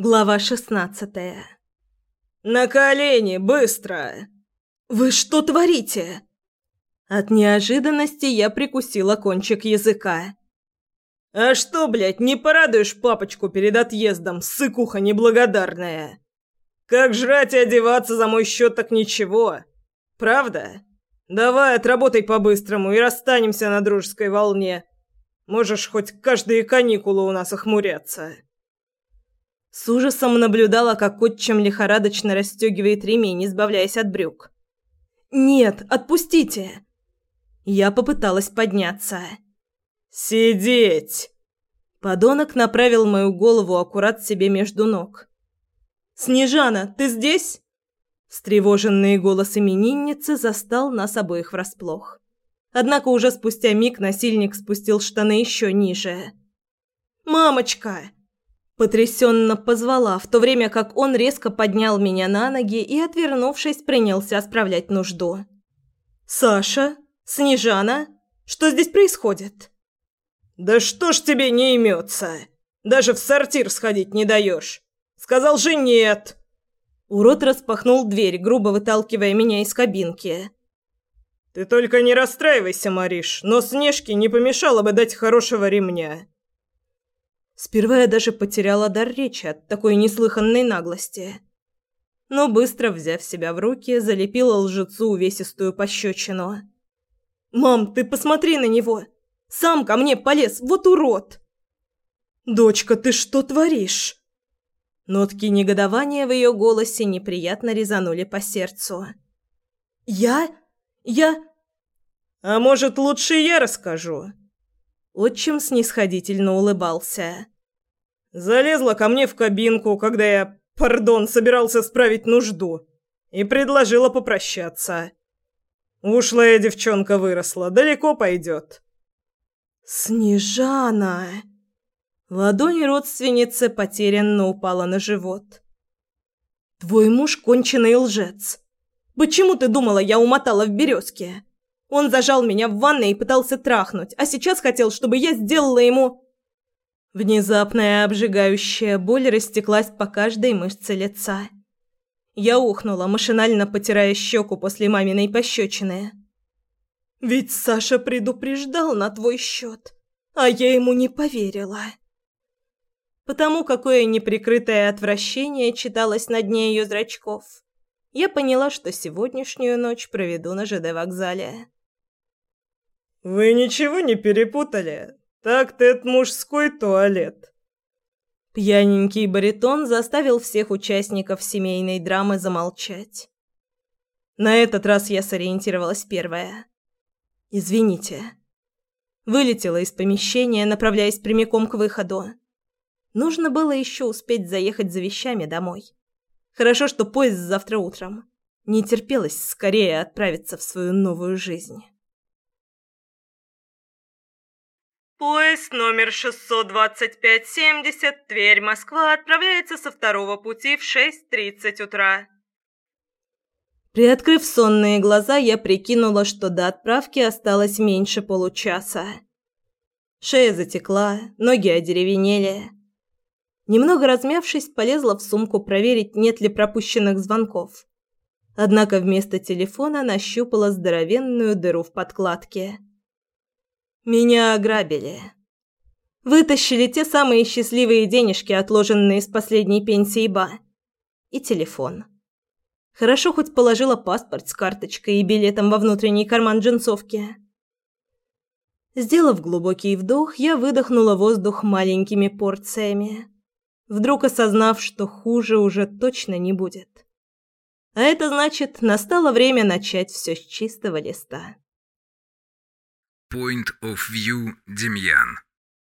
Глава шестнадцатая. «На колени, быстро!» «Вы что творите?» От неожиданности я прикусила кончик языка. «А что, блядь, не порадуешь папочку перед отъездом, сыкуха неблагодарная? Как жрать и одеваться за мой счет так ничего. Правда? Давай отработай по-быстрому и расстанемся на дружеской волне. Можешь хоть каждые каникулы у нас охмуряться». С ужасом наблюдала, как отчим лихорадочно расстегивает ремень, избавляясь от брюк. «Нет, отпустите!» Я попыталась подняться. «Сидеть!» Подонок направил мою голову аккурат себе между ног. «Снежана, ты здесь?» Встревоженный голос именинницы застал нас обоих врасплох. Однако уже спустя миг насильник спустил штаны еще ниже. «Мамочка!» Потрясенно позвала, в то время как он резко поднял меня на ноги и, отвернувшись, принялся справлять нужду. «Саша? Снежана? Что здесь происходит?» «Да что ж тебе не имется? Даже в сортир сходить не даешь!» Сказал же нет!» Урод распахнул дверь, грубо выталкивая меня из кабинки. «Ты только не расстраивайся, Мариш, но Снежке не помешало бы дать хорошего ремня». Сперва я даже потеряла дар речи от такой неслыханной наглости. Но быстро, взяв себя в руки, залепила лжецу увесистую пощечину. «Мам, ты посмотри на него! Сам ко мне полез, вот урод!» «Дочка, ты что творишь?» Нотки негодования в ее голосе неприятно резанули по сердцу. «Я? Я...» «А может, лучше я расскажу?» Отчим снисходительно улыбался. «Залезла ко мне в кабинку, когда я, пардон, собирался справить нужду, и предложила попрощаться. Ушлая девчонка выросла, далеко пойдет». «Снежана!» Ладонь родственницы потерянно упала на живот. «Твой муж конченый лжец. Почему ты думала, я умотала в березке? Он зажал меня в ванной и пытался трахнуть, а сейчас хотел, чтобы я сделала ему...» Внезапная обжигающая боль растеклась по каждой мышце лица. Я ухнула, машинально потирая щеку после маминой пощечины. «Ведь Саша предупреждал на твой счет, а я ему не поверила» потому какое неприкрытое отвращение читалось на дне ее зрачков. Я поняла, что сегодняшнюю ночь проведу на ЖД вокзале. «Вы ничего не перепутали? Так-то это мужской туалет». Пьяненький баритон заставил всех участников семейной драмы замолчать. На этот раз я сориентировалась первая. «Извините». Вылетела из помещения, направляясь прямиком к выходу. Нужно было еще успеть заехать за вещами домой. Хорошо, что поезд завтра утром. Не терпелось скорее отправиться в свою новую жизнь. Поезд номер 625-70, Тверь-Москва, отправляется со второго пути в 6.30 утра. Приоткрыв сонные глаза, я прикинула, что до отправки осталось меньше получаса. Шея затекла, ноги одеревенели. Немного размявшись, полезла в сумку проверить, нет ли пропущенных звонков. Однако вместо телефона нащупала здоровенную дыру в подкладке. Меня ограбили. Вытащили те самые счастливые денежки, отложенные с последней пенсии Ба. И телефон. Хорошо хоть положила паспорт с карточкой и билетом во внутренний карман джинсовки. Сделав глубокий вдох, я выдохнула воздух маленькими порциями вдруг осознав, что хуже уже точно не будет. А это значит, настало время начать все с чистого листа. Point of view Демьян.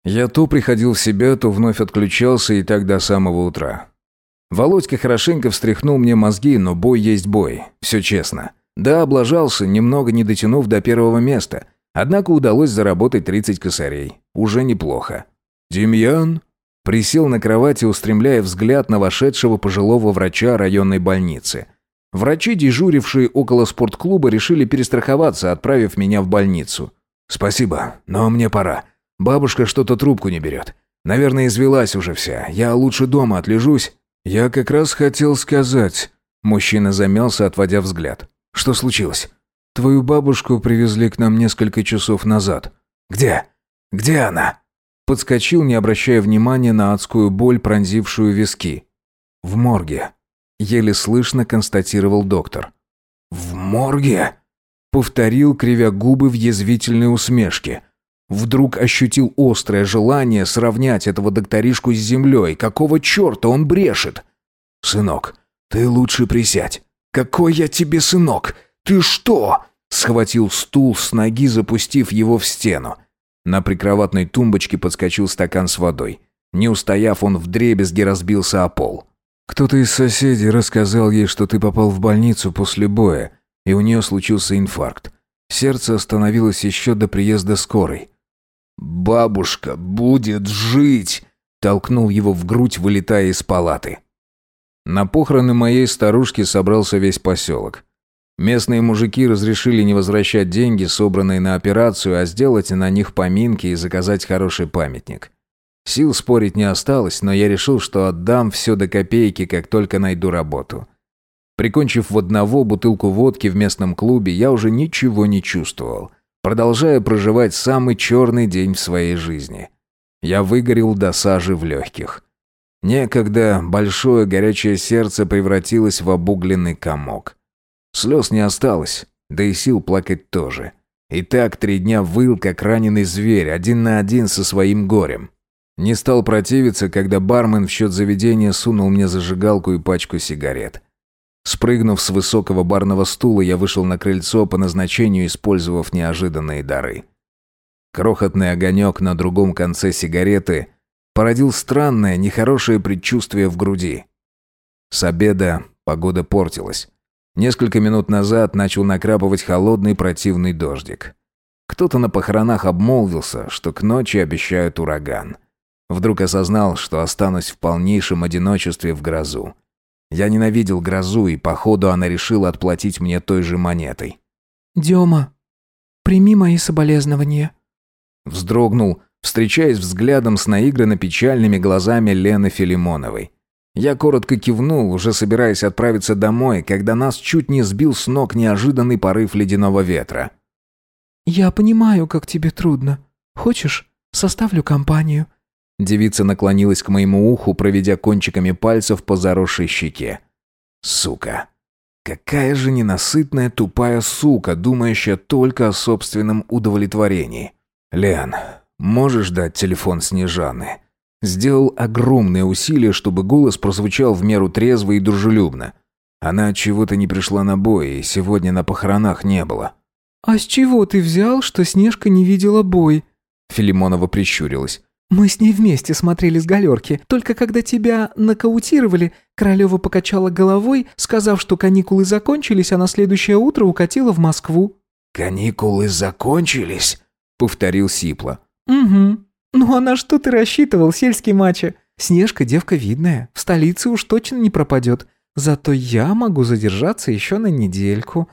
Я то приходил в себя, то вновь отключался и так до самого утра. Володька хорошенько встряхнул мне мозги, но бой есть бой, все честно. Да, облажался, немного не дотянув до первого места, однако удалось заработать 30 косарей. Уже неплохо. «Демьян?» Присел на кровати, устремляя взгляд на вошедшего пожилого врача районной больницы. Врачи, дежурившие около спортклуба, решили перестраховаться, отправив меня в больницу. «Спасибо, но мне пора. Бабушка что-то трубку не берет. Наверное, извелась уже вся. Я лучше дома отлежусь». «Я как раз хотел сказать...» Мужчина замялся, отводя взгляд. «Что случилось?» «Твою бабушку привезли к нам несколько часов назад». «Где? Где она?» Подскочил, не обращая внимания на адскую боль, пронзившую виски. «В морге», — еле слышно констатировал доктор. «В морге?» — повторил, кривя губы в язвительной усмешке. Вдруг ощутил острое желание сравнять этого докторишку с землей. Какого черта он брешет? «Сынок, ты лучше присядь». «Какой я тебе сынок? Ты что?» Схватил стул с ноги, запустив его в стену. На прикроватной тумбочке подскочил стакан с водой. Не устояв, он вдребезги разбился о пол. «Кто-то из соседей рассказал ей, что ты попал в больницу после боя, и у нее случился инфаркт. Сердце остановилось еще до приезда скорой. «Бабушка будет жить!» Толкнул его в грудь, вылетая из палаты. На похороны моей старушки собрался весь поселок. Местные мужики разрешили не возвращать деньги, собранные на операцию, а сделать на них поминки и заказать хороший памятник. Сил спорить не осталось, но я решил, что отдам все до копейки, как только найду работу. Прикончив в одного бутылку водки в местном клубе, я уже ничего не чувствовал продолжая проживать самый черный день в своей жизни. Я выгорел до сажи в легких. Некогда большое горячее сердце превратилось в обугленный комок. Слез не осталось, да и сил плакать тоже. И так три дня выл, как раненый зверь, один на один со своим горем. Не стал противиться, когда бармен в счет заведения сунул мне зажигалку и пачку сигарет. Спрыгнув с высокого барного стула, я вышел на крыльцо по назначению, использовав неожиданные дары. Крохотный огонек на другом конце сигареты породил странное, нехорошее предчувствие в груди. С обеда погода портилась. Несколько минут назад начал накрапывать холодный противный дождик. Кто-то на похоронах обмолвился, что к ночи обещают ураган. Вдруг осознал, что останусь в полнейшем одиночестве в грозу. Я ненавидел грозу, и, походу, она решила отплатить мне той же монетой. «Дема, прими мои соболезнования». Вздрогнул, встречаясь взглядом с наигранно печальными глазами Лены Филимоновой. Я коротко кивнул, уже собираясь отправиться домой, когда нас чуть не сбил с ног неожиданный порыв ледяного ветра. «Я понимаю, как тебе трудно. Хочешь, составлю компанию?» Девица наклонилась к моему уху, проведя кончиками пальцев по заросшей щеке. Сука. Какая же ненасытная тупая сука, думающая только о собственном удовлетворении. Лен, можешь дать телефон Снежаны? Сделал огромные усилия, чтобы голос прозвучал в меру трезво и дружелюбно. Она чего-то не пришла на бой, и сегодня на похоронах не было. «А с чего ты взял, что Снежка не видела бой?» Филимонова прищурилась. «Мы с ней вместе смотрели с галерки. Только когда тебя нокаутировали, Королева покачала головой, сказав, что каникулы закончились, а на следующее утро укатила в Москву». «Каникулы закончились?» — повторил Сипла. «Угу. Ну а на что ты рассчитывал, сельский мачо? Снежка девка видная, в столице уж точно не пропадет. Зато я могу задержаться еще на недельку.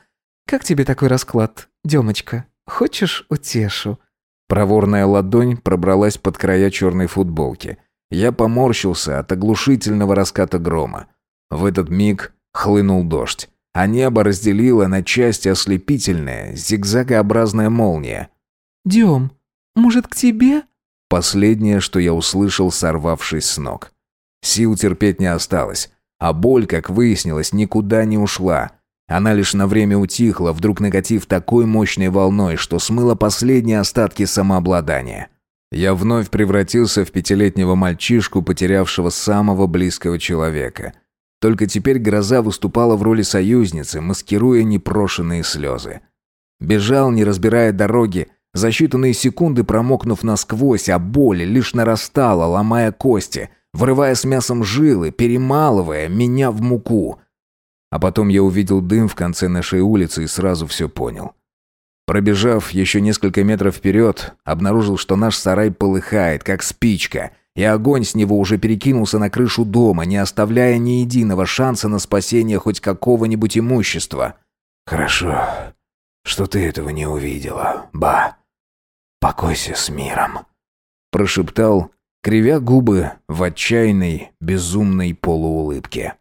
Как тебе такой расклад, Демочка? Хочешь, утешу?» Проворная ладонь пробралась под края черной футболки. Я поморщился от оглушительного раската грома. В этот миг хлынул дождь, а небо разделило на части ослепительная, зигзагообразная молния. «Дем, может, к тебе?» Последнее, что я услышал, сорвавшись с ног. Сил терпеть не осталось, а боль, как выяснилось, никуда не ушла. Она лишь на время утихла, вдруг накатив такой мощной волной, что смыла последние остатки самообладания. Я вновь превратился в пятилетнего мальчишку, потерявшего самого близкого человека. Только теперь гроза выступала в роли союзницы, маскируя непрошенные слезы. Бежал, не разбирая дороги, за считанные секунды промокнув насквозь, а боль лишь нарастала, ломая кости, врывая с мясом жилы, перемалывая меня в муку – а потом я увидел дым в конце нашей улицы и сразу все понял. Пробежав еще несколько метров вперед, обнаружил, что наш сарай полыхает, как спичка, и огонь с него уже перекинулся на крышу дома, не оставляя ни единого шанса на спасение хоть какого-нибудь имущества. «Хорошо, что ты этого не увидела, ба. Покойся с миром», — прошептал, кривя губы в отчаянной, безумной полуулыбке.